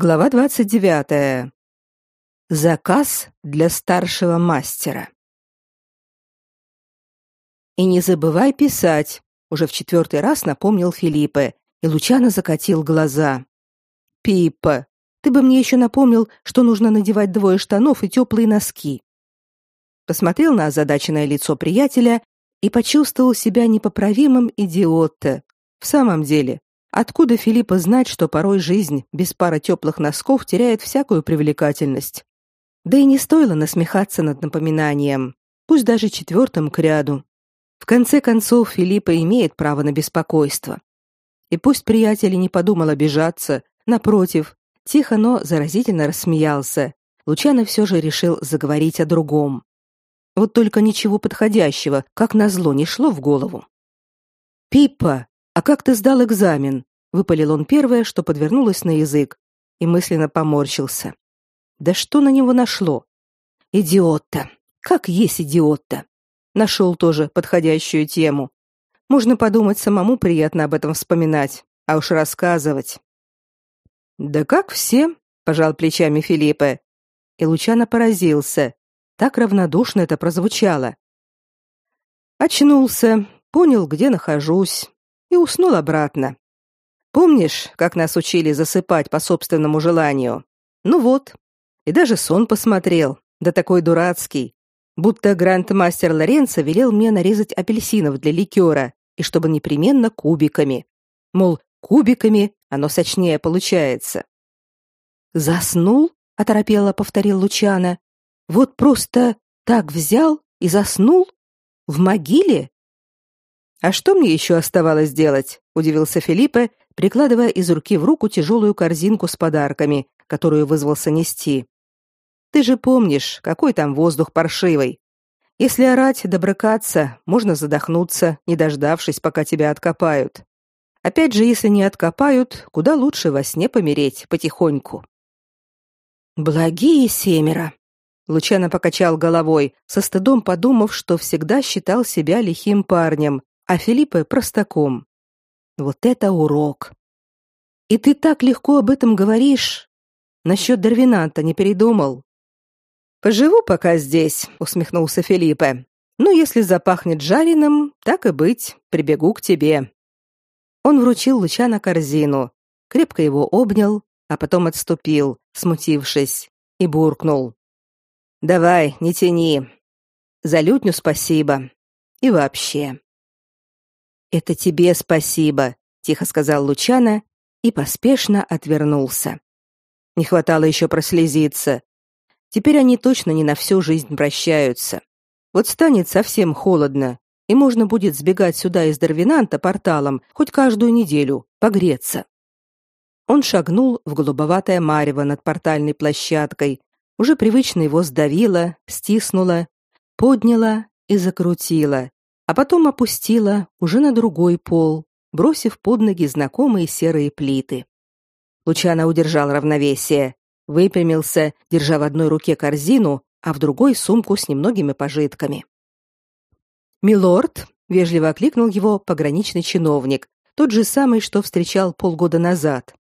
Глава 29. Заказ для старшего мастера. И не забывай писать, уже в четвертый раз напомнил Филиппе, и Лучано закатил глаза. Пиппа, ты бы мне еще напомнил, что нужно надевать двое штанов и теплые носки. Посмотрел на озадаченное лицо приятеля и почувствовал себя непоправимым идиотом. В самом деле, Откуда Филиппа знать, что порой жизнь без пары теплых носков теряет всякую привлекательность? Да и не стоило насмехаться над напоминанием, пусть даже четвертым к ряду. В конце концов, Филиппа имеет право на беспокойство. И пусть приятель не подумал обижаться, напротив, тихо, но заразительно рассмеялся. Лучано все же решил заговорить о другом. Вот только ничего подходящего, как назло, не шло в голову. «Пиппа, а как ты сдал экзамен? Выпалил он первое, что подвернулось на язык, и мысленно поморщился. Да что на него нашло? Идиот-то. Как есть идиот-то. Нашел тоже подходящую тему. Можно подумать, самому приятно об этом вспоминать, а уж рассказывать. Да как все, пожал плечами Филиппе. И Лучано поразился. Так равнодушно это прозвучало. Очнулся, понял, где нахожусь, и уснул обратно. Помнишь, как нас учили засыпать по собственному желанию? Ну вот. И даже сон посмотрел, да такой дурацкий, будто гранд-мастер Лоренцо велел мне нарезать апельсинов для ликера, и чтобы непременно кубиками. Мол, кубиками оно сочнее получается. Заснул? оторопело повторил Лучана. Вот просто так взял и заснул в могиле? А что мне еще оставалось делать? удивился Филиппе, прикладывая из руки в руку тяжелую корзинку с подарками, которую вызвался нести. Ты же помнишь, какой там воздух паршивый. Если орать да брыкаться, можно задохнуться, не дождавшись, пока тебя откопают. Опять же, если не откопают, куда лучше во сне помереть потихоньку. Благие семеро. Лучано покачал головой, со стыдом подумав, что всегда считал себя лихим парнем, а Филиппе простаком. Вот это урок. И ты так легко об этом говоришь. Насчет Дарвинанта не передумал. Поживу пока здесь, усмехнулся Филиппе. Ну, если запахнет жареным, так и быть, прибегу к тебе. Он вручил Лучана корзину, крепко его обнял, а потом отступил, смутившись, и буркнул: "Давай, не тяни. За лютню спасибо. И вообще". Это тебе спасибо, тихо сказал Лучана и поспешно отвернулся. Не хватало еще прослезиться. Теперь они точно не на всю жизнь прощаются. Вот станет совсем холодно, и можно будет сбегать сюда из Дарвинанта порталом хоть каждую неделю, погреться. Он шагнул в голубоватое марево над портальной площадкой, уже привычно его сдавило, стиснуло, подняло и закрутило, а потом опустила уже на другой пол, бросив под ноги знакомые серые плиты. Лучано удержал равновесие, выпрямился, держа в одной руке корзину, а в другой сумку с немногими пожитками. "Милорд", вежливо окликнул его пограничный чиновник, тот же самый, что встречал полгода назад.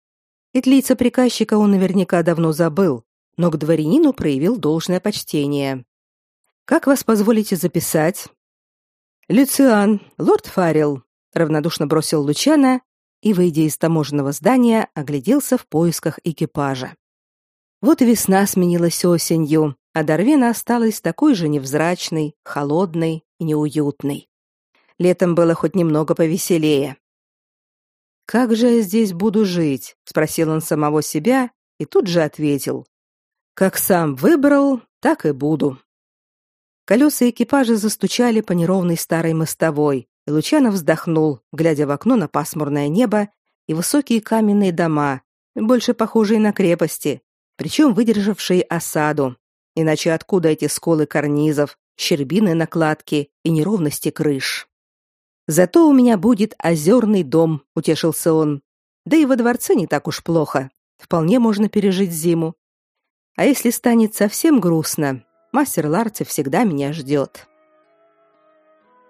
Ведь лица приказчика он наверняка давно забыл, но к дворянину проявил должное почтение. Как вас позволите записать? Люциан, лорд Фаррелл, равнодушно бросил Лучана и, выйдя из таможенного здания, огляделся в поисках экипажа. Вот и весна сменилась осенью, а Дарвина осталась такой же невзрачной, холодной и неуютной. Летом было хоть немного повеселее. Как же я здесь буду жить? спросил он самого себя и тут же ответил: как сам выбрал, так и буду. Колеса экипажа застучали по неровной старой мостовой, и Лучанов вздохнул, глядя в окно на пасмурное небо и высокие каменные дома, больше похожие на крепости, причем выдержавшие осаду. Иначе откуда эти сколы карнизов, щербины накладки и неровности крыш? Зато у меня будет озерный дом, утешился он. Да и во дворце не так уж плохо. Вполне можно пережить зиму. А если станет совсем грустно, Мастер Ларти всегда меня ждет.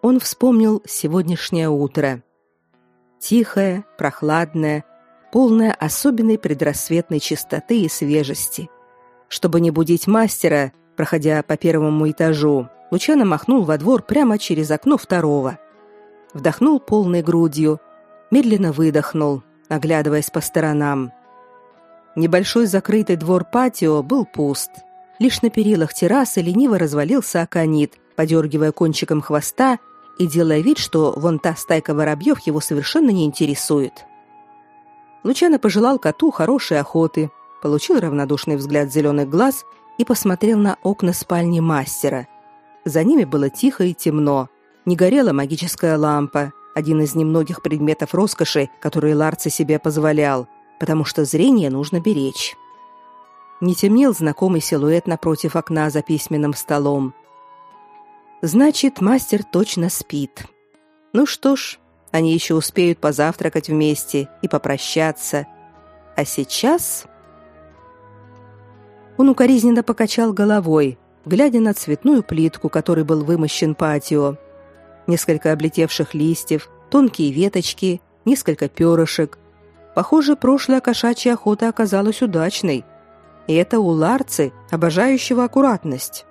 Он вспомнил сегодняшнее утро. Тихое, прохладное, полная особенной предрассветной чистоты и свежести. Чтобы не будить мастера, проходя по первому этажу, Лучано махнул во двор прямо через окно второго. Вдохнул полной грудью, медленно выдохнул, оглядываясь по сторонам. Небольшой закрытый двор-патио был пуст. Лишь на перилах террасы лениво развалился аконит, подергивая кончиком хвоста и делая вид, что вон та стайка воробьев его совершенно не интересует. Лучано пожелал коту хорошей охоты, получил равнодушный взгляд зеленых глаз и посмотрел на окна спальни мастера. За ними было тихо и темно. Не горела магическая лампа, один из немногих предметов роскоши, которые Ларци себе позволял, потому что зрение нужно беречь. Не темнел знакомый силуэт напротив окна за письменным столом. Значит, мастер точно спит. Ну что ж, они еще успеют позавтракать вместе и попрощаться. А сейчас он укоризненно покачал головой, глядя на цветную плитку, которой был вымощен патио. Несколько облетевших листьев, тонкие веточки, несколько перышек. Похоже, прошлая кошачья охота оказалась удачной. И это у Ларцы, обожающего аккуратность.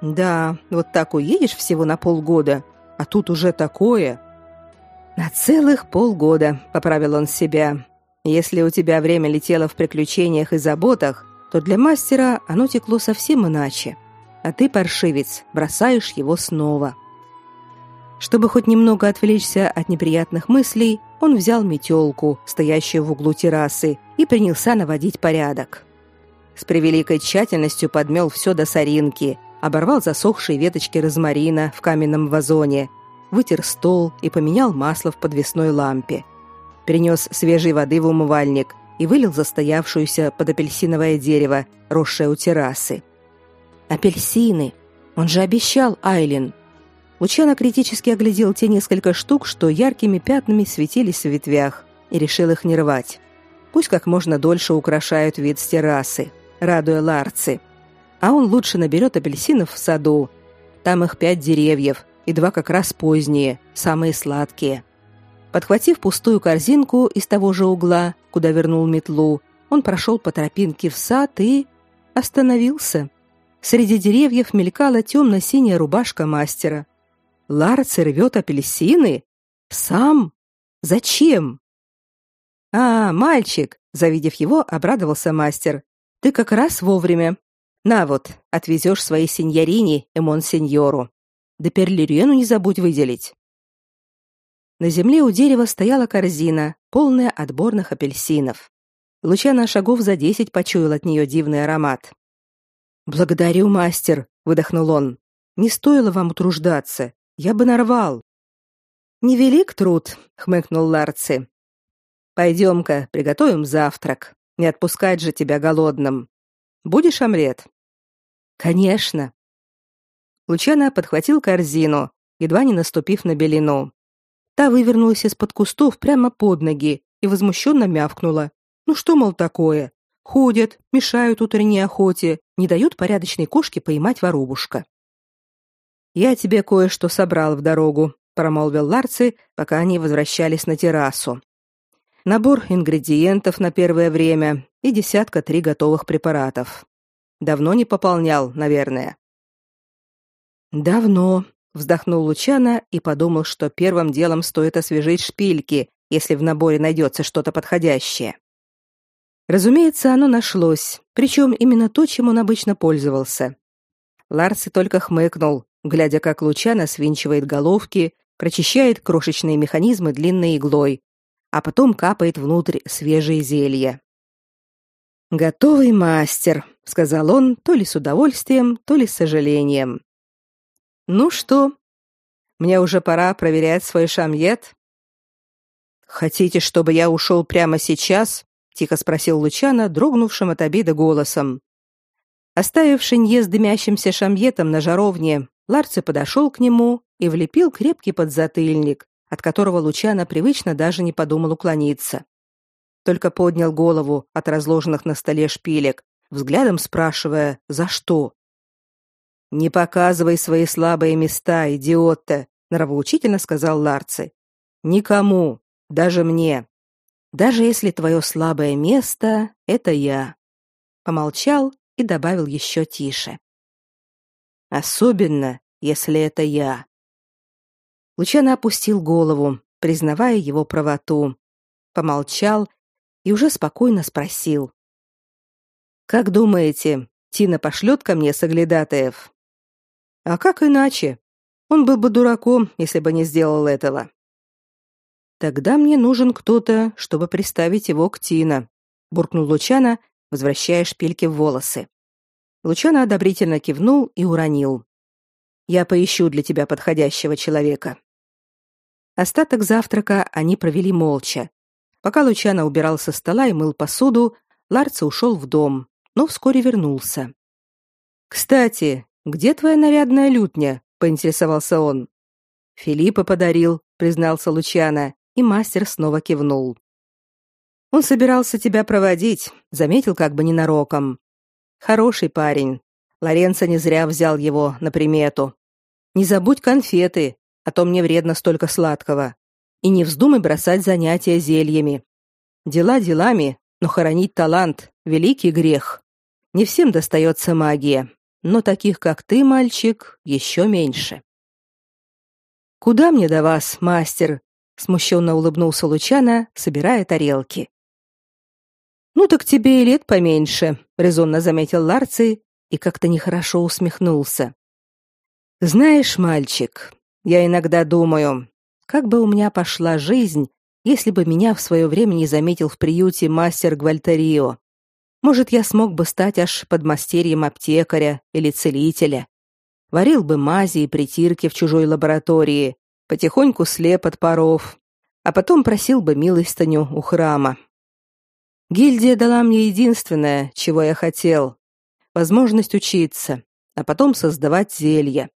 Да, вот так уедешь всего на полгода, а тут уже такое. На целых полгода, поправил он себя. Если у тебя время летело в приключениях и заботах, то для мастера оно текло совсем иначе. А ты, паршивец, бросаешь его снова. Чтобы хоть немного отвлечься от неприятных мыслей, он взял метелку, стоящую в углу террасы, и принялся наводить порядок. С превеликой тщательностью подмел все до соринки, оборвал засохшие веточки розмарина в каменном вазоне, вытер стол и поменял масло в подвесной лампе. Перенес свежей воды в умывальник и вылил застоявшуюся под апельсиновое дерево, росшее у террасы. Апельсины! Он же обещал Айлин. Лучано критически оглядел те несколько штук, что яркими пятнами светились в ветвях, и решил их не рвать. Пусть как можно дольше украшают вид с террасы, радуя ларцы. А он лучше наберет апельсинов в саду. Там их пять деревьев, и два как раз поздние, самые сладкие. Подхватив пустую корзинку из того же угла, куда вернул метлу, он прошел по тропинке в сад и остановился. Среди деревьев мелькала темно-синяя рубашка мастера. Ларц рвет апельсины? Сам? Зачем? А, мальчик, завидев его, обрадовался мастер. Ты как раз вовремя. На вот, отвезешь своей сеньорине и монсеньору. Да перлирену не забудь выделить. На земле у дерева стояла корзина, полная отборных апельсинов. Лучана шагов за десять почуял от нее дивный аромат. «Благодарю, мастер», — выдохнул он. «Не стоило вам утруждаться. Я бы нарвал». «Невелик труд», — хмыкнул Ларци. «Пойдем-ка, приготовим завтрак. Не отпускать же тебя голодным. Будешь омлет?» «Конечно», Лучано подхватил корзину, едва не наступив на белину. Та вывернулась из-под кустов прямо под ноги и возмущенно мявкнула. Ну что, мол, такое? Ходят, мешают утренней охоте, не дают порядочной кошке поймать воробушка. Я тебе кое-что собрал в дорогу, промолвил Ларци, пока они возвращались на террасу. Набор ингредиентов на первое время и десятка три готовых препаратов. Давно не пополнял, наверное. Давно, вздохнул Лучана и подумал, что первым делом стоит освежить шпильки, если в наборе найдется что-то подходящее. Разумеется, оно нашлось, причем именно то, чем он обычно пользовался. Ларси только хмыкнул, глядя, как Лучана свинчивает головки, прочищает крошечные механизмы длинной иглой, а потом капает внутрь свежие зелья. «Готовый мастер», — сказал он, то ли с удовольствием, то ли с сожалением. Ну что? Мне уже пора проверять свой шамьет. Хотите, чтобы я ушел прямо сейчас? тихо спросил Лучана, дрогнувшим от обиды голосом. Оставив шинье с дымящимся шамьетом на жаровне, Ларци подошел к нему и влепил крепкий подзатыльник, от которого Лучана привычно даже не подумал уклониться. Только поднял голову от разложенных на столе шпилек, взглядом спрашивая, за что. Не показывай свои слабые места, идиот-то, нравоучительно сказал Ларци. Никому, даже мне. даже если твое слабое место это я. Помолчал и добавил еще тише. Особенно, если это я. Лучано опустил голову, признавая его правоту. Помолчал и уже спокойно спросил: Как думаете, Тина пошлет ко мне соглядатаев? А как иначе? Он был бы дураком, если бы не сделал этого. Тогда мне нужен кто-то, чтобы приставить его к Тина, буркнул Лучана, возвращая шпильки в волосы. Лучано одобрительно кивнул и уронил: "Я поищу для тебя подходящего человека". Остаток завтрака они провели молча. Пока Лучано убирал со стола и мыл посуду, Ларца ушел в дом, но вскоре вернулся. Кстати, где твоя нарядная лютня? поинтересовался он. Филиппа подарил, признался Лучано, и мастер снова кивнул. Он собирался тебя проводить, заметил как бы ненароком. Хороший парень. Лоренцо не зря взял его на примету. Не забудь конфеты, а то мне вредно столько сладкого. И не вздумай бросать занятия зельями. Дела делами, но хоронить талант великий грех. Не всем достается магия, но таких, как ты, мальчик, еще меньше. Куда мне до вас, мастер? смущенно улыбнулся Лучана, собирая тарелки. Ну так тебе и лет поменьше, резонно заметил Ларций и как-то нехорошо усмехнулся. Знаешь, мальчик, я иногда думаю, как бы у меня пошла жизнь, если бы меня в свое время не заметил в приюте мастер Гвальтерио. Может, я смог бы стать аж подмастерьем аптекаря или целителя. Варил бы мази и притирки в чужой лаборатории, потихоньку слеп от паров, а потом просил бы милостыню у храма. Гильдия дала мне единственное, чего я хотел возможность учиться, а потом создавать зелья.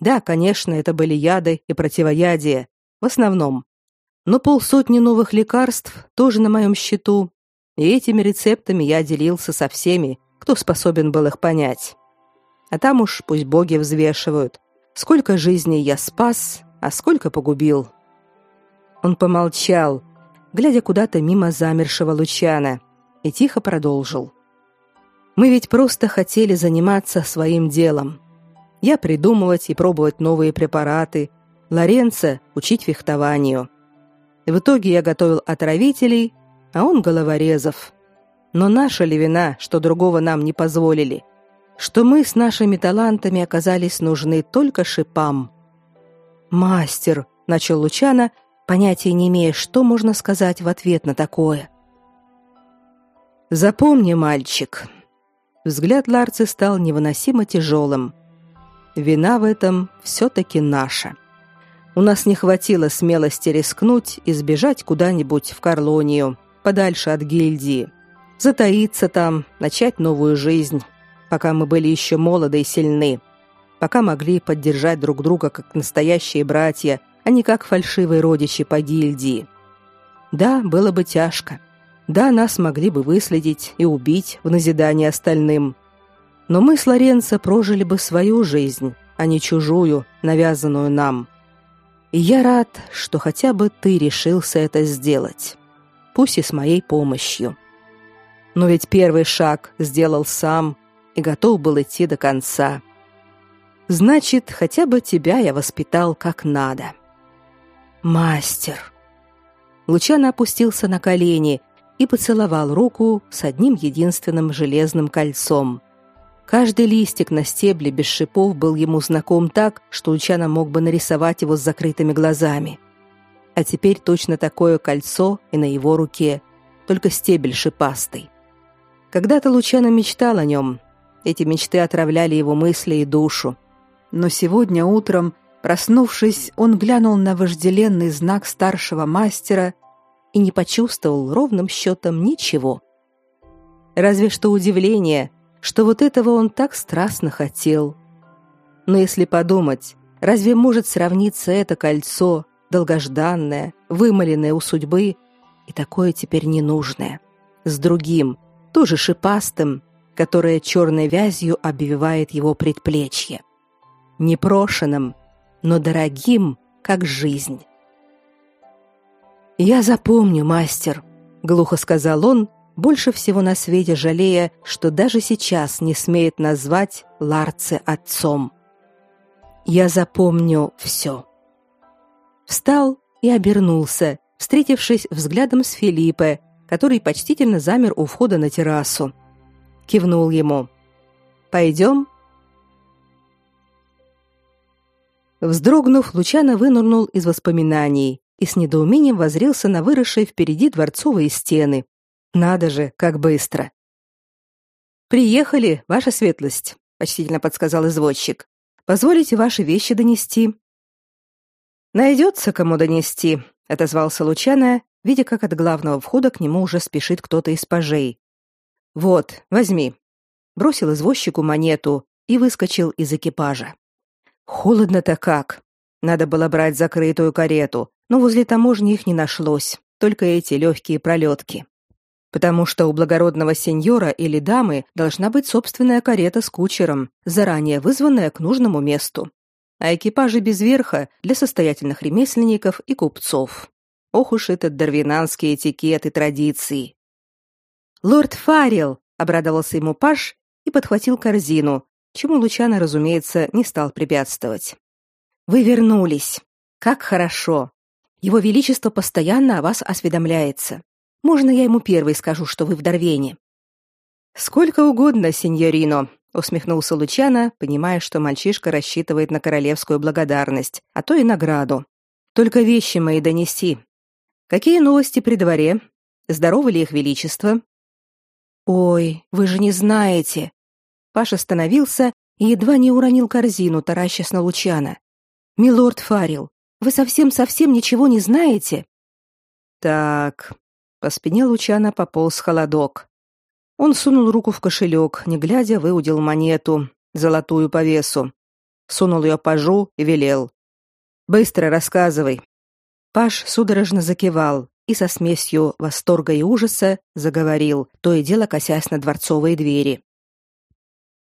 Да, конечно, это были яды и противоядия, в основном. Но полсотни новых лекарств тоже на моем счету, и этими рецептами я делился со всеми, кто способен был их понять. А там уж пусть боги взвешивают, сколько жизней я спас, а сколько погубил. Он помолчал, глядя куда-то мимо замершего Лучана, и тихо продолжил. Мы ведь просто хотели заниматься своим делом. Я придумывать и пробовать новые препараты, Лоренцо учить фехтованию. В итоге я готовил отравителей, а он головорезов. Но наша ли вина, что другого нам не позволили? Что мы с нашими талантами оказались нужны только шипам? Мастер, начал Лучана, понятия не имея, что можно сказать в ответ на такое. Запомни, мальчик. Взгляд Ларцы стал невыносимо тяжелым. Вина в этом все таки наша. У нас не хватило смелости рискнуть и сбежать куда-нибудь в Карлонию, подальше от гильдии. Затаиться там, начать новую жизнь, пока мы были еще молоды и сильны. Пока могли поддержать друг друга как настоящие братья а не как фальшивые родичи по гильдии. Да, было бы тяжко. Да, нас могли бы выследить и убить в назидание остальным. Но мы с Лоренцо прожили бы свою жизнь, а не чужую, навязанную нам. И я рад, что хотя бы ты решился это сделать. Пусть и с моей помощью. Но ведь первый шаг сделал сам и готов был идти до конца. Значит, хотя бы тебя я воспитал как надо. Мастер. Лучано опустился на колени и поцеловал руку с одним единственным железным кольцом. Каждый листик на стебле без шипов был ему знаком так, что Лучано мог бы нарисовать его с закрытыми глазами. А теперь точно такое кольцо и на его руке, только стебель шипастый. Когда-то Лучано мечтал о нем. Эти мечты отравляли его мысли и душу. Но сегодня утром Проснувшись, он глянул на вожделенный знак старшего мастера и не почувствовал ровным счетом ничего. Разве что удивление, что вот этого он так страстно хотел. Но если подумать, разве может сравниться это кольцо, долгожданное, вымоленное у судьбы, и такое теперь ненужное, с другим, тоже шипастым, которое черной вязью обвивает его предплечье, непрошенным, но дорогим, как жизнь. Я запомню, мастер, глухо сказал он, больше всего на свете жалея, что даже сейчас не смеет назвать Ларце отцом. Я запомню все. Встал и обернулся, встретившись взглядом с Филиппе, который почтительно замер у входа на террасу. Кивнул ему. «Пойдем?» Вздрогнув, Лучано вынырнул из воспоминаний и с недоумением возрился на выросшие впереди дворцовые стены. Надо же, как быстро. «Приехали, ваша светлость», — почтительно подсказал извозчик. «Позволите ваши вещи донести?» «Найдется, кому донести», — отозвался Лучано, видя, как от главного входа к нему уже спешит кто-то из пажей. «Вот, возьми». Бросил извозчику монету и выскочил из экипажа. Холодно-то как. Надо было брать закрытую карету, но возле таможни их не нашлось, только эти легкие пролетки. Потому что у благородного сеньора или дамы должна быть собственная карета с кучером, заранее вызванная к нужному месту. А экипажи без верха для состоятельных ремесленников и купцов. Ох уж этот дарвинанский этикет и традиции. «Лорд Фаррелл!» — обрадовался ему паж и подхватил корзину, чему Лучано, разумеется, не стал препятствовать. Вы вернулись. Как хорошо. Его величество постоянно о вас осведомляется. Можно я ему первый скажу, что вы в Дарвене? Сколько угодно, сеньорино, усмехнулся Лучано, понимая, что мальчишка рассчитывает на королевскую благодарность, а то и награду. Только вещи мои донести. Какие новости при дворе? Здорово ли их величество? Ой, вы же не знаете, Паша остановился и едва не уронил корзину, таращась на Лучана. «Милорд Фарил, вы совсем-совсем ничего не знаете?» «Так...» По спине Лучана пополз холодок. Он сунул руку в кошелек, не глядя, выудил монету, золотую по весу. Сунул ее пажу и велел. «Быстро рассказывай». Паш судорожно закивал и со смесью восторга и ужаса заговорил, то и дело косясь на дворцовые двери.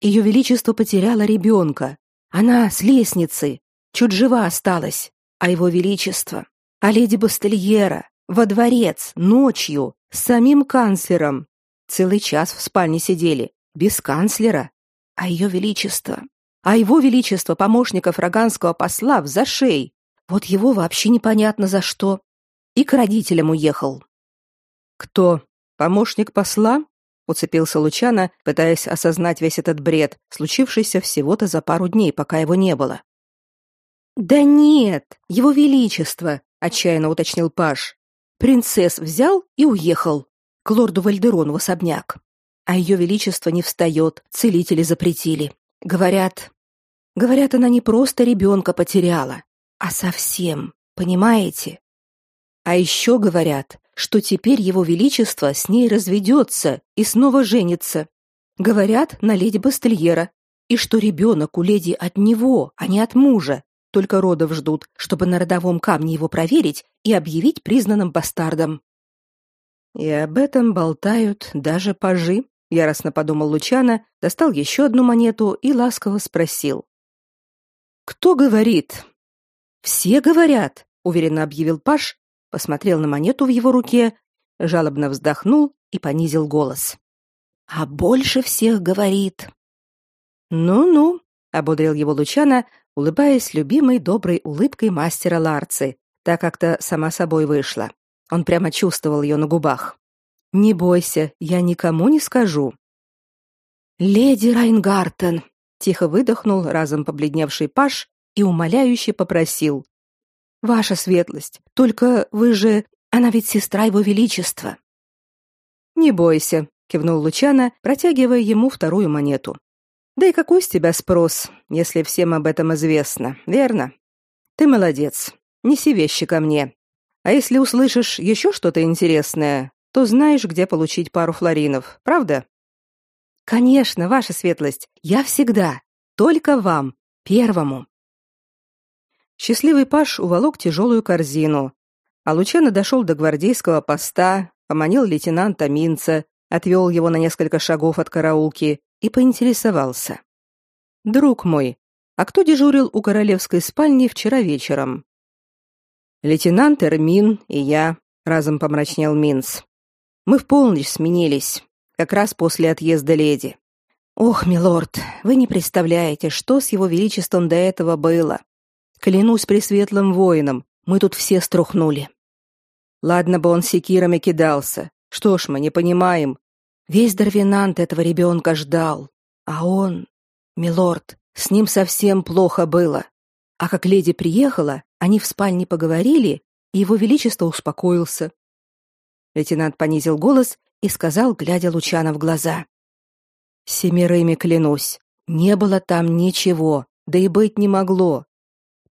Ее величество потеряло ребенка. Она с лестницы, чуть жива осталась. А его величество, а леди Бастельера, во дворец, ночью, с самим канцлером. Целый час в спальне сидели, без канцлера. А ее величество, а его величество помощника фраганского посла в зашей. Вот его вообще непонятно за что. И к родителям уехал. Кто? Помощник посла? уцепился Лучано, пытаясь осознать весь этот бред, случившийся всего-то за пару дней, пока его не было. Да нет, его величество, отчаянно уточнил Паш. Принцесс взял и уехал к лорду Вальдерону в особняк. А ее величество не встает, целители запретили. Говорят, говорят, она не просто ребенка потеряла, а совсем, понимаете? А еще говорят, что теперь его величество с ней разведется и снова женится. Говорят, на леди Бастельера, и что ребенок у леди от него, а не от мужа. Только родов ждут, чтобы на родовом камне его проверить и объявить признанным бастардом. И об этом болтают даже пажи, яростно подумал Лучано, достал еще одну монету и ласково спросил: Кто говорит? Все говорят, уверенно объявил паж посмотрел на монету в его руке, жалобно вздохнул и понизил голос. А больше всех говорит. Ну-ну, ободрил его Лучана, улыбаясь любимой доброй улыбкой мастера Ларцы. Так как-то сама собой вышла. Он прямо чувствовал ее на губах. Не бойся, я никому не скажу. Леди Райнгартен тихо выдохнул разом побледневший Паш и умоляюще попросил: Ваша светлость, только вы же, она ведь сестра его величества. Не бойся, кивнул Лучано, протягивая ему вторую монету. Да и какой с тебя спрос, если всем об этом известно, верно? Ты молодец. Неси вещи ко мне. А если услышишь еще что-то интересное, то знаешь, где получить пару флоринов, правда? Конечно, ваша светлость. Я всегда. Только вам, первому. Счастливый паш уволок тяжелую корзину, а Лучано дошел до гвардейского поста, поманил лейтенанта Минца, отвел его на несколько шагов от караулки и поинтересовался. «Друг мой, а кто дежурил у королевской спальни вчера вечером?» «Лейтенант Эрмин и я», — разом помрачнел Минц. Мы в полночь сменились, как раз после отъезда леди. Ох, милорд, вы не представляете, что с его величеством до этого было. Клянусь пресветлым воином, мы тут все струхнули. Ладно бы он секирами кидался. Что ж, мы не понимаем. Весь Дарвинант этого ребенка ждал, а он, милорд, с ним совсем плохо было. А как леди приехала, они в спальне поговорили, и его величество успокоился. Лейтенант понизил голос и сказал, глядя Лучана в глаза: "Семерыми клянусь, не было там ничего, да и быть не могло.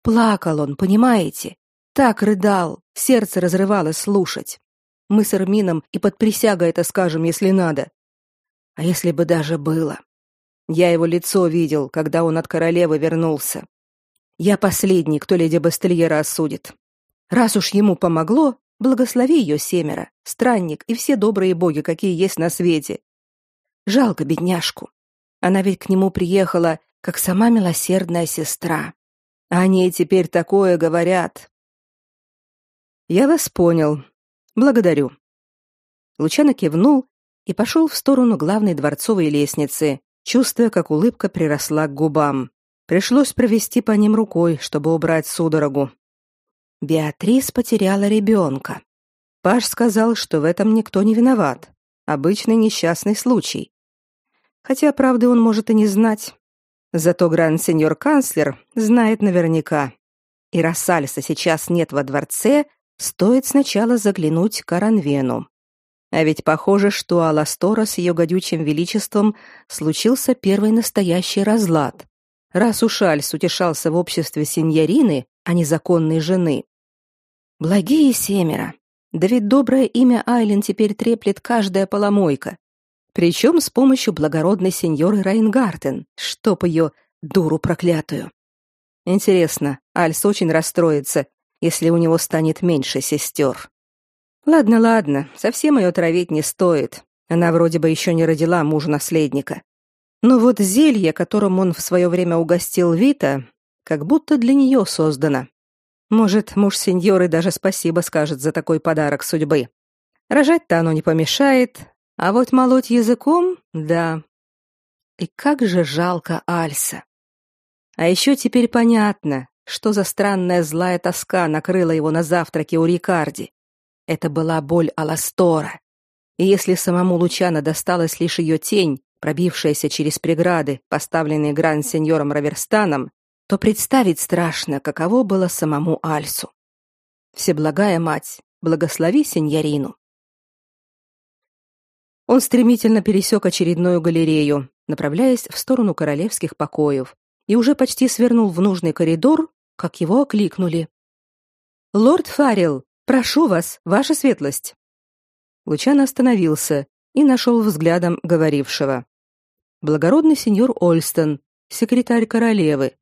Плакал он, понимаете? Так рыдал, сердце разрывалось слушать. Мы с Эрмином и под присягой это скажем, если надо. А если бы даже было? Я его лицо видел, когда он от королевы вернулся. Я последний, кто леди Бастельера осудит. Раз уж ему помогло, благослови ее семеро, странник и все добрые боги, какие есть на свете. Жалко бедняжку. Она ведь к нему приехала, как сама милосердная сестра. А они теперь такое говорят. Я вас понял. Благодарю. Лучано кивнул и пошел в сторону главной дворцовой лестницы, чувствуя, как улыбка приросла к губам. Пришлось провести по ним рукой, чтобы убрать судорогу. Беатрис потеряла ребенка. Паш сказал, что в этом никто не виноват. Обычный несчастный случай. Хотя правды он может и не знать. Зато гранд-сеньор канцлер знает наверняка. И раз Альса сейчас нет во дворце, стоит сначала заглянуть к Аранвену. А ведь похоже, что у Аластора с ее гадючим величеством случился первый настоящий разлад. Раз уж Альс утешался в обществе сеньорины, а не законной жены. Благие семеро. Да ведь доброе имя Айлен теперь треплет каждая поломойка. Причем с помощью благородной сеньоры Райнгартен, чтоб ее дуру проклятую. Интересно, Альс очень расстроится, если у него станет меньше сестер. Ладно, ладно, совсем ее травить не стоит. Она вроде бы еще не родила мужа-наследника. Но вот зелье, которым он в свое время угостил Вита, как будто для нее создано. Может, муж сеньоры даже спасибо скажет за такой подарок судьбы. Рожать-то оно не помешает, а вот молоть языком — да. И как же жалко Альса. А еще теперь понятно, что за странная злая тоска накрыла его на завтраке у Рикарди. Это была боль Аластора. И если самому Лучано досталась лишь ее тень, пробившаяся через преграды, поставленные гранд-сеньором Раверстаном, то представить страшно, каково было самому Альсу. Всеблагая мать, благослови сеньорину. Он стремительно пересек очередную галерею, направляясь в сторону королевских покоев, и уже почти свернул в нужный коридор, как его окликнули. «Лорд Фаррелл, Прошу вас, ваша светлость. Лучано остановился и нашел взглядом говорившего. Благородный сеньор Ольстон, секретарь королевы.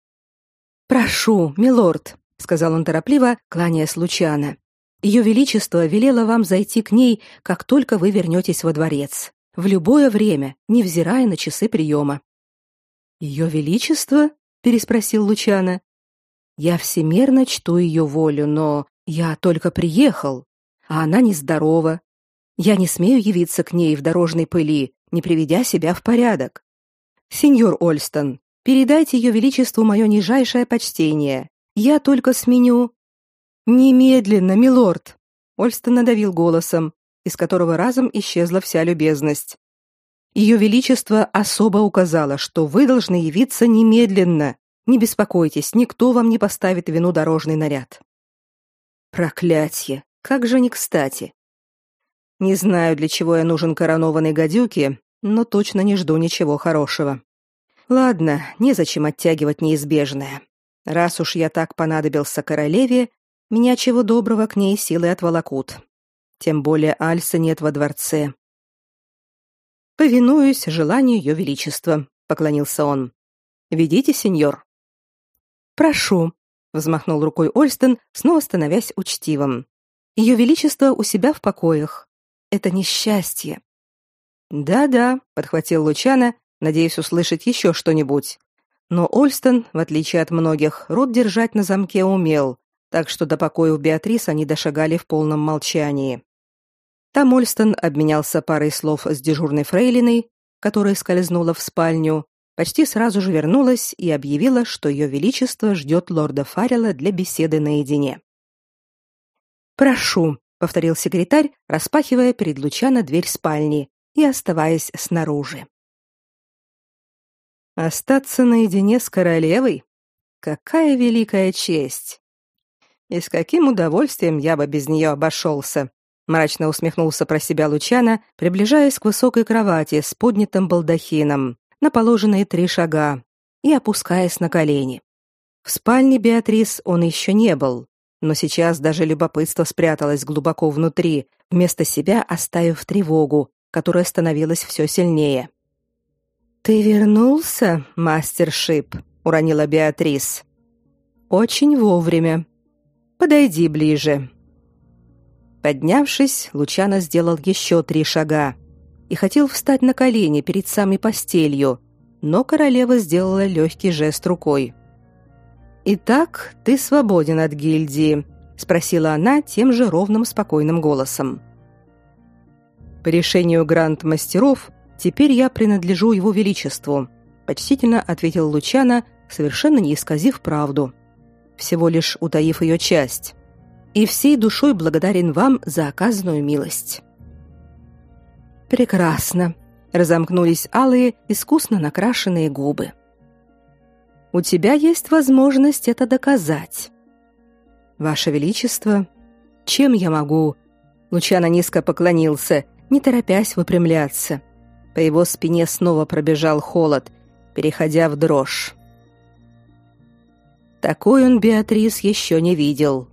Прошу, милорд, сказал он торопливо, кланяясь Лучано. Ее величество велело вам зайти к ней, как только вы вернетесь во дворец, в любое время, невзирая на часы приема». Ее величество? переспросил Лучано. Я всемерно чту ее волю, но я только приехал, а она нездорова. Я не смею явиться к ней в дорожной пыли, не приведя себя в порядок. Сеньор Ольстон, передайте ее величеству мое нижайшее почтение. Я только сменю немедленно, милорд. Ольстон надавил голосом, из которого разом исчезла вся любезность. Ее величество особо указало, что вы должны явиться немедленно. Не беспокойтесь, никто вам не поставит вину дорожный наряд. Проклятье! Как же не кстати! Не знаю, для чего я нужен коронованной гадюке, но точно не жду ничего хорошего. Ладно, незачем оттягивать неизбежное. Раз уж я так понадобился королеве, меня чего доброго к ней силы отволокут. Тем более Альса нет во дворце. Повинуюсь желанию ее величества, поклонился он. Ведите, сеньор. Прошу, взмахнул рукой Ольстон, снова становясь учтивым. Ее величество у себя в покоях. Это несчастье. Да-да, подхватил Лучана, надеясь услышать еще что-нибудь. Но Ольстон, в отличие от многих, рот держать на замке умел, так что до покоя у Беатрис они дошагали в полном молчании. Там Ольстон обменялся парой слов с дежурной фрейлиной, которая скользнула в спальню, почти сразу же вернулась и объявила, что ее величество ждет лорда Фаррелла для беседы наедине. «Прошу», — повторил секретарь, распахивая перед Лучано дверь спальни и оставаясь снаружи. «Остаться наедине с королевой? Какая великая честь! И с каким удовольствием я бы без нее обошелся!» Мрачно усмехнулся про себя Лучано, приближаясь к высокой кровати с поднятым балдахином на положенные три шага и опускаясь на колени. В спальне Беатрис он еще не был, но сейчас даже любопытство спряталось глубоко внутри, вместо себя оставив тревогу, которая становилась все сильнее. «Ты вернулся, мастер Шип?» — уронила Беатрис. «Очень вовремя. Подойди ближе». Поднявшись, Лучано сделал еще три шага и хотел встать на колени перед самой постелью, но королева сделала легкий жест рукой. «Итак, ты свободен от гильдии», — спросила она тем же ровным спокойным голосом. «По решению гранд-мастеров теперь я принадлежу его величеству», — почтительно ответил Лучано, совершенно не исказив правду, всего лишь утаив ее часть. «И всей душой благодарен вам за оказанную милость». «Прекрасно», — разомкнулись алые, искусно накрашенные губы. У тебя есть возможность это доказать. Ваше величество, чем я могу? Лучано низко поклонился, не торопясь выпрямляться. По его спине снова пробежал холод, переходя в дрожь. Такой он Беатрис еще не видел.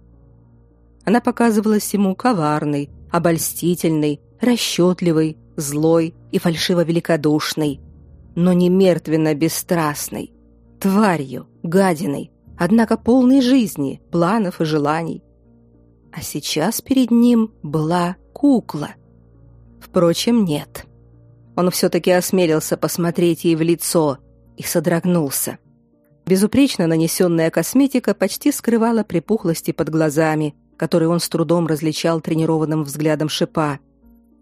Она показывалась ему коварной, обольстительной, расчетливой, злой и фальшиво великодушной, но не мертвенно бесстрастной тварью, гадиной, однако полной жизни, планов и желаний. А сейчас перед ним была кукла. Впрочем, нет. Он все-таки осмелился посмотреть ей в лицо и содрогнулся. Безупречно нанесенная косметика почти скрывала припухлости под глазами, которые он с трудом различал тренированным взглядом шипа.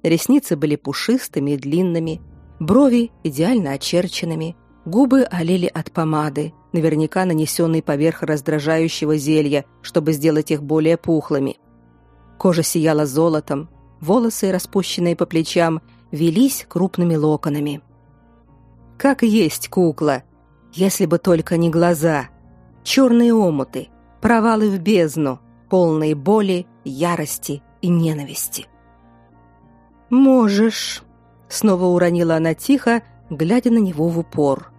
Ресницы были пушистыми и длинными, брови идеально очерченными, Губы олели от помады, наверняка нанесенной поверх раздражающего зелья, чтобы сделать их более пухлыми. Кожа сияла золотом, волосы, распущенные по плечам, велись крупными локонами. Как есть кукла, если бы только не глаза. Черные омуты, провалы в бездну, полные боли, ярости и ненависти. «Можешь», — снова уронила она тихо, глядя на него в упор.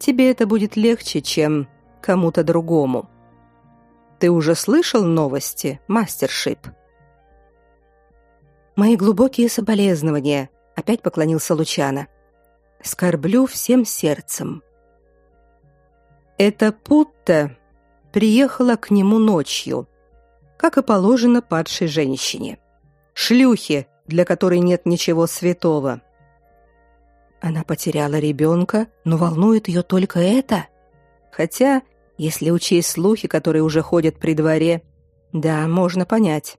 Тебе это будет легче, чем кому-то другому. Ты уже слышал новости, мастершип? Мои глубокие соболезнования, опять поклонился Лучано. Скорблю всем сердцем. Эта Путта приехала к нему ночью, как и положено падшей женщине. Шлюхе, для которой нет ничего святого. Она потеряла ребенка, но волнует ее только это. Хотя, если учесть слухи, которые уже ходят при дворе, да, можно понять.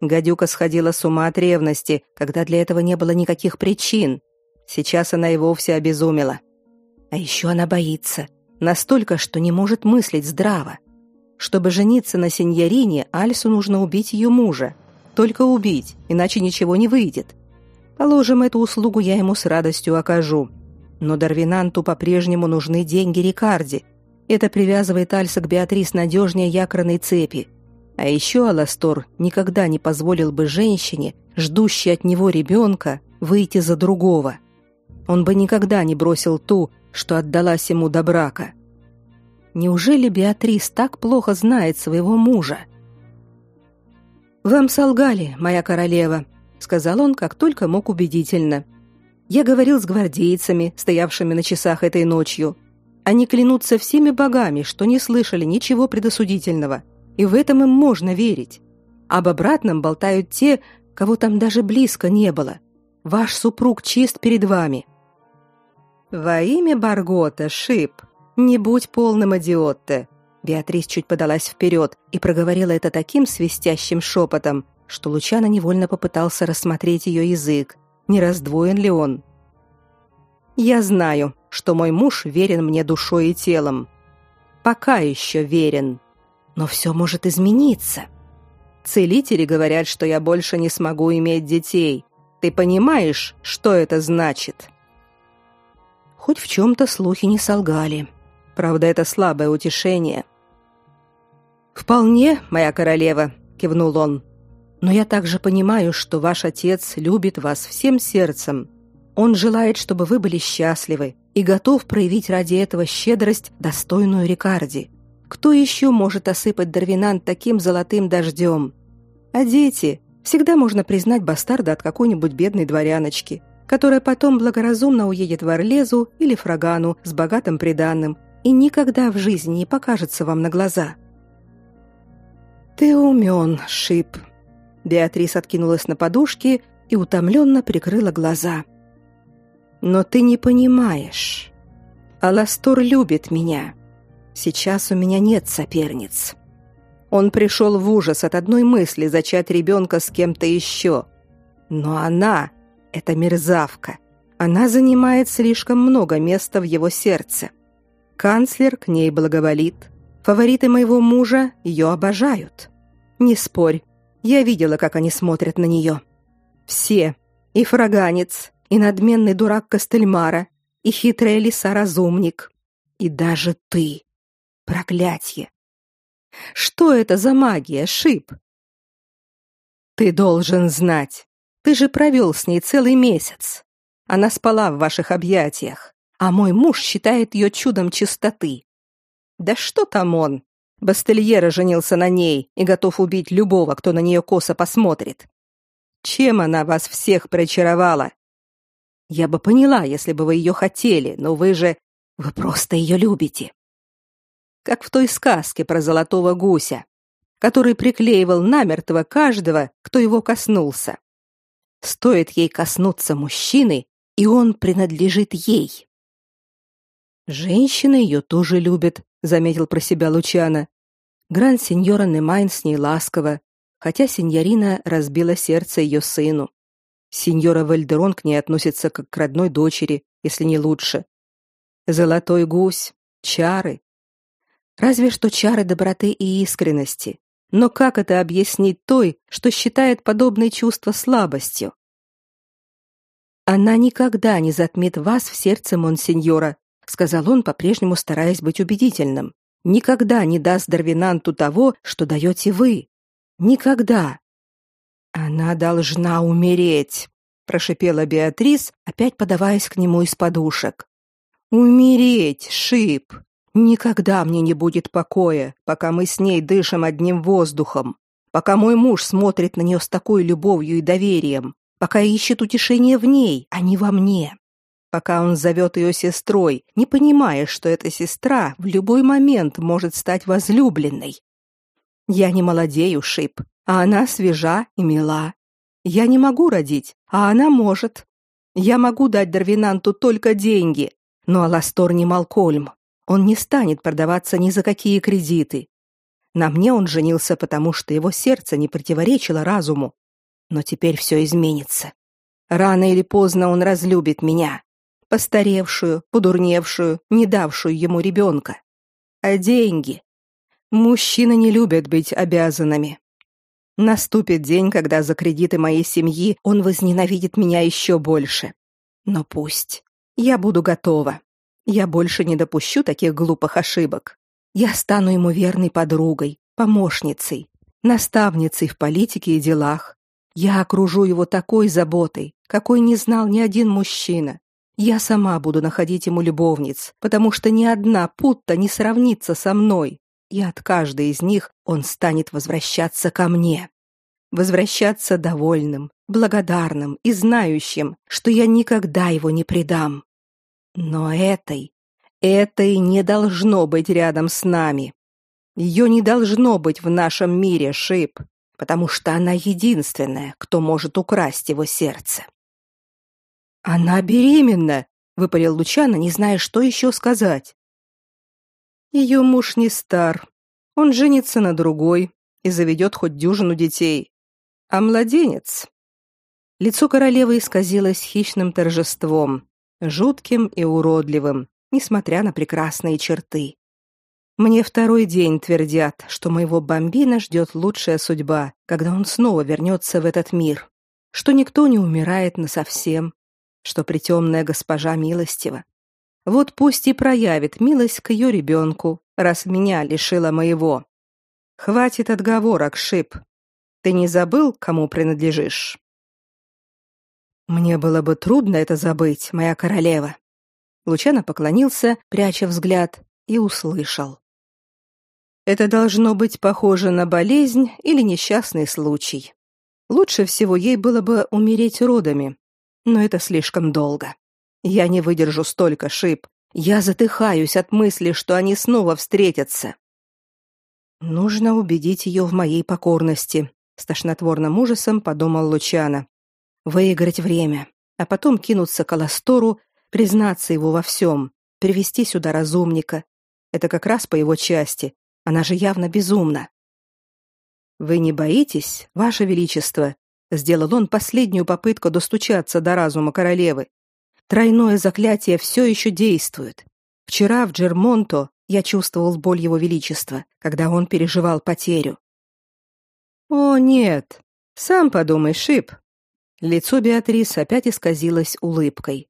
Гадюка сходила с ума от ревности, когда для этого не было никаких причин. Сейчас она и вовсе обезумела. А еще она боится. Настолько, что не может мыслить здраво. Чтобы жениться на сеньорине, Альсу нужно убить ее мужа. Только убить, иначе ничего не выйдет. Положим, эту услугу я ему с радостью окажу. Но Дарвинанту по-прежнему нужны деньги Рикарди. Это привязывает Альса к Беатрис надежнее якорной цепи. А еще Аластор никогда не позволил бы женщине, ждущей от него ребенка, выйти за другого. Он бы никогда не бросил ту, что отдалась ему до брака. Неужели Беатрис так плохо знает своего мужа? «Вам солгали, моя королева», сказал он, как только мог убедительно. Я говорил с гвардейцами, стоявшими на часах этой ночью. Они клянутся всеми богами, что не слышали ничего предосудительного, и в этом им можно верить. Об обратном болтают те, кого там даже близко не было. Ваш супруг чист перед вами. Во имя Баргота, Шип, не будь полным идиотте. Беатрис чуть подалась вперед и проговорила это таким свистящим шепотом, что Лучано невольно попытался рассмотреть ее язык, не раздвоен ли он. Я знаю, что мой муж верен мне душой и телом. Пока еще верен. Но все может измениться. Целители говорят, что я больше не смогу иметь детей. Ты понимаешь, что это значит? Хоть в чем-то слухи не солгали. Правда, это слабое утешение. «Вполне, моя королева», — кивнул он. «Но я также понимаю, что ваш отец любит вас всем сердцем. Он желает, чтобы вы были счастливы и готов проявить ради этого щедрость, достойную Рикарди. Кто еще может осыпать Дарвинан таким золотым дождем? А дети? Всегда можно признать бастарда от какой-нибудь бедной дворяночки, которая потом благоразумно уедет в Орлезу или Фрагану с богатым приданным и никогда в жизни не покажется вам на глаза. «Ты умен, Шип». Беатрис откинулась на подушки и утомленно прикрыла глаза. «Но ты не понимаешь. Аластор любит меня. Сейчас у меня нет соперниц». Он пришел в ужас от одной мысли зачать ребенка с кем-то еще. Но она — это мерзавка. Она занимает слишком много места в его сердце. Канцлер к ней благоволит. Фавориты моего мужа ее обожают. Не спорь, я видела, как они смотрят на нее. Все. И фраганец, и надменный дурак Костельмара, и хитрая лиса-разумник. И даже ты. Проклятье. Что это за магия, Шип? Ты должен знать. Ты же провел с ней целый месяц. Она спала в ваших объятиях, а мой муж считает ее чудом чистоты. Да что там он? Бастельера женился на ней и готов убить любого, кто на нее косо посмотрит. Чем она вас всех прочаровала? Я бы поняла, если бы вы ее хотели, но вы же... Вы просто ее любите. Как в той сказке про золотого гуся, который приклеивал намертво каждого, кто его коснулся. Стоит ей коснуться мужчины, и он принадлежит ей. Женщины ее тоже любят, заметил про себя Лучано. Гран-сеньора Немайн с ней ласково, хотя сеньорина разбила сердце ее сыну. Сеньора Вальдерон к ней относится как к родной дочери, если не лучше. Золотой гусь, чары. Разве что чары доброты и искренности. Но как это объяснить той, что считает подобные чувства слабостью? Она никогда не затмит вас в сердце монсеньора, сказал он, по-прежнему стараясь быть убедительным. Никогда не даст Дарвинанту того, что даете вы. Никогда. Она должна умереть, прошипела Беатрис, опять подаваясь к нему из подушек. Умереть, Шип. Никогда мне не будет покоя, пока мы с ней дышим одним воздухом, пока мой муж смотрит на нее с такой любовью и доверием, пока ищет утешение в ней, а не во мне пока он зовет ее сестрой, не понимая, что эта сестра в любой момент может стать возлюбленной. Я не молодею, Шип, а она свежа и мила. Я не могу родить, а она может. Я могу дать Дарвинанту только деньги, но Аластор не Малкольм. Он не станет продаваться ни за какие кредиты. На мне он женился, потому что его сердце не противоречило разуму. Но теперь все изменится. Рано или поздно он разлюбит меня постаревшую, подурневшую, не давшую ему ребенка. А деньги? Мужчины не любят быть обязанными. Наступит день, когда за кредиты моей семьи он возненавидит меня еще больше. Но пусть. Я буду готова. Я больше не допущу таких глупых ошибок. Я стану ему верной подругой, помощницей, наставницей в политике и делах. Я окружу его такой заботой, какой не знал ни один мужчина. Я сама буду находить ему любовниц, потому что ни одна путта не сравнится со мной, и от каждой из них он станет возвращаться ко мне. Возвращаться довольным, благодарным и знающим, что я никогда его не предам. Но этой, этой не должно быть рядом с нами. Ее не должно быть в нашем мире, Шип, потому что она единственная, кто может украсть его сердце. Она беременна, выпалил Лучано, не зная, что еще сказать. Ее муж не стар. Он женится на другой и заведет хоть дюжину детей. а младенец. Лицо королевы исказилось хищным торжеством, жутким и уродливым, несмотря на прекрасные черты. Мне второй день твердят, что моего бомбина ждет лучшая судьба, когда он снова вернется в этот мир, что никто не умирает насовсем, что притемная госпожа милостива. Вот пусть и проявит милость к ее ребенку, раз меня лишила моего. Хватит отговорок, Шип. Ты не забыл, кому принадлежишь? Мне было бы трудно это забыть, моя королева. Лучано поклонился, пряча взгляд, и услышал. Это должно быть похоже на болезнь или несчастный случай. Лучше всего ей было бы умереть родами, но это слишком долго. Я не выдержу столько шип. Я затыхаюсь от мысли, что они снова встретятся. Нужно убедить ее в моей покорности, с тошнотворным ужасом подумал Лучано выиграть время, а потом кинуться к Аластору, признаться его во всем, привести сюда разумника. Это как раз по его части. Она же явно безумна. Вы не боитесь, ваше величество? Сделал он последнюю попытку достучаться до разума королевы. Тройное заклятие все еще действует. Вчера в Джермонто я чувствовал боль его величества, когда он переживал потерю. О, нет. Сам подумай, Шип, Лицо Беатрис опять исказилось улыбкой.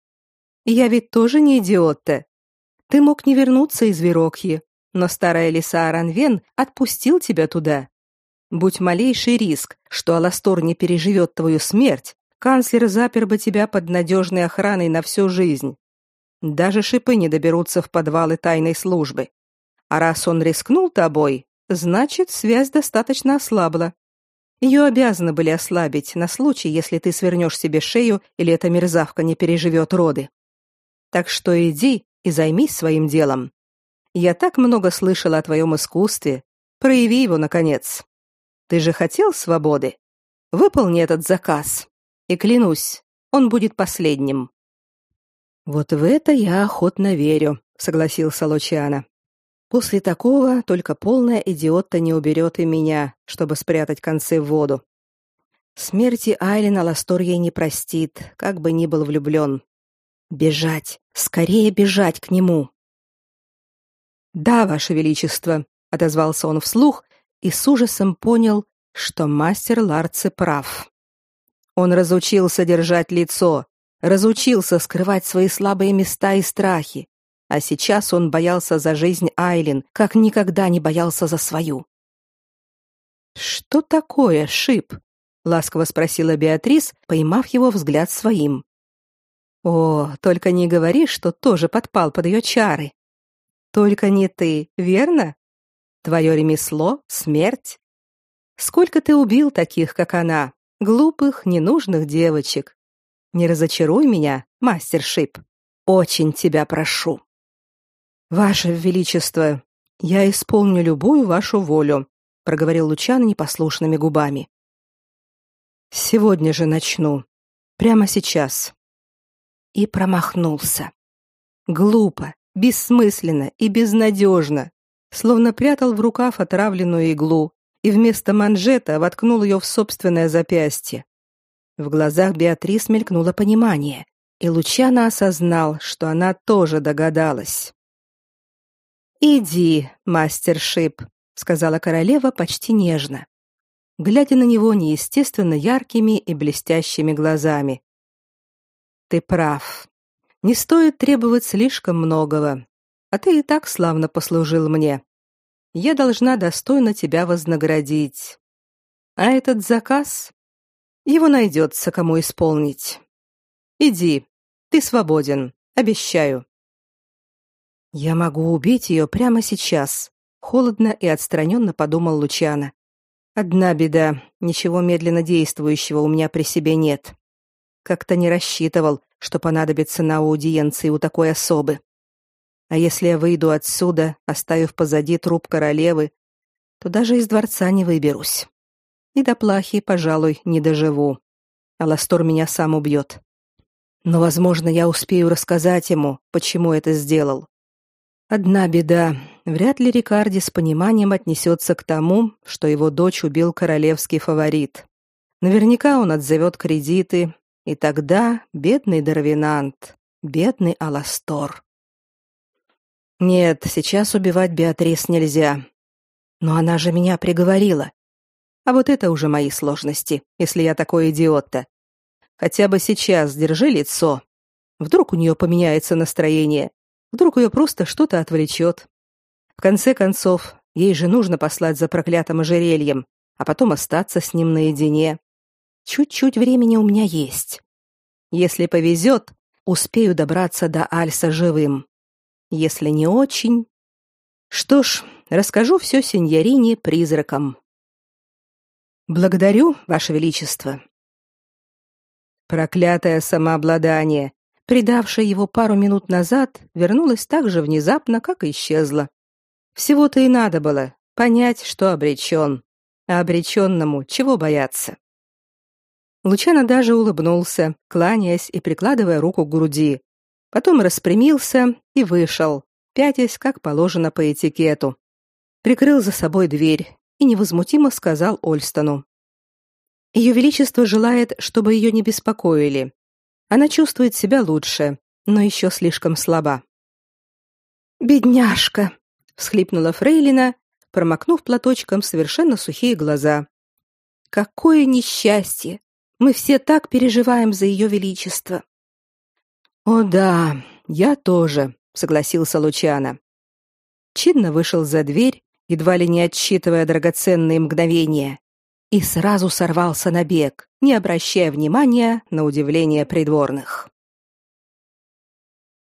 Я ведь тоже не идиот-то. Ты мог не вернуться из Верокьи, но старая лиса Аранвен отпустил тебя туда. Будь малейший риск, что Аластор не переживет твою смерть, канцлер запер бы тебя под надежной охраной на всю жизнь. Даже шипы не доберутся в подвалы тайной службы. А раз он рискнул тобой, значит, связь достаточно ослабла. Ее обязаны были ослабить на случай, если ты свернешь себе шею или эта мерзавка не переживет роды. Так что иди и займись своим делом. Я так много слышала о твоем искусстве. Прояви его, наконец. Ты же хотел свободы? Выполни этот заказ. И клянусь, он будет последним. Вот в это я охотно верю, согласился Лучано. После такого только полная идиотка не уберет и меня, чтобы спрятать концы в воду. Смерти Айлина Ластор ей не простит, как бы ни был влюблен. Бежать, скорее бежать к нему. Да, ваше величество, отозвался он вслух и с ужасом понял, что мастер Ларцы прав. Он разучился держать лицо, разучился скрывать свои слабые места и страхи, а сейчас он боялся за жизнь Айлин, как никогда не боялся за свою. Что такое, Шип? ласково спросила Беатрис, поймав его взгляд своим. О, только не говори, что тоже подпал под ее чары. Только не ты, верно? Твое ремесло смерть. Сколько ты убил таких, как она, глупых, ненужных девочек. Не разочаруй меня, мастер Шип. Очень тебя прошу. Ваше величество, я исполню любую вашу волю, проговорил Лучан непослушными губами. Сегодня же начну. Прямо сейчас. И промахнулся. Глупо, бессмысленно и безнадежно, словно прятал в рукав отравленную иглу и вместо манжета воткнул ее в собственное запястье. В глазах Беатрис мелькнуло понимание, и Лучано осознал, что она тоже догадалась. Иди, мастер Шип, сказала королева почти нежно, глядя на него неестественно яркими и блестящими глазами. Ты прав. Не стоит требовать слишком многого. А ты и так славно послужил мне. Я должна достойно тебя вознаградить. А этот заказ его найдется кому исполнить. Иди. Ты свободен, обещаю. Я могу убить ее прямо сейчас, холодно и отстраненно подумал Лучано. Одна беда, ничего медленно действующего у меня при себе нет. Как-то не рассчитывал, что понадобится на аудиенции у такой особы. А если я выйду отсюда, оставив позади труп королевы, то даже из дворца не выберусь. И до плахи, пожалуй, не доживу. Аластор меня сам убьет. Но, возможно, я успею рассказать ему, почему это сделал. Одна беда. Вряд ли Рикарди с пониманием отнесется к тому, что его дочь убил королевский фаворит. Наверняка он отзовет кредиты, и тогда бедный Дарвинант, бедный Аластор. Нет, сейчас убивать Беатрис нельзя. Но она же меня приговорила. А вот это уже мои сложности, если я такой идиот-то. Хотя бы сейчас держи лицо. Вдруг у нее поменяется настроение. Вдруг ее просто что-то отвлечет. В конце концов, ей же нужно послать за проклятым ожерельем, а потом остаться с ним наедине. Чуть-чуть времени у меня есть. Если повезет, успею добраться до Альса живым. Если не очень... Что ж, расскажу все сеньорине призракам. Благодарю, ваше величество. Проклятое самообладание, предавшее его пару минут назад, вернулось так же внезапно, как и исчезло. Всего-то и надо было понять, что обречен. А обреченному чего бояться? Лучано даже улыбнулся, кланяясь и прикладывая руку к груди. Потом распрямился и вышел, пятясь, как положено по этикету. Прикрыл за собой дверь и невозмутимо сказал Ольстону. Ее величество желает, чтобы ее не беспокоили. Она чувствует себя лучше, но еще слишком слаба. Бедняжка, всхлипнула Фрейлина, промокнув платочком совершенно сухие глаза. Какое несчастье! Мы все так переживаем за ее величество. О да, я тоже, согласился Лучано. Чинно вышел за дверь, едва ли не отсчитывая драгоценные мгновения, и сразу сорвался на бег, не обращая внимания на удивление придворных.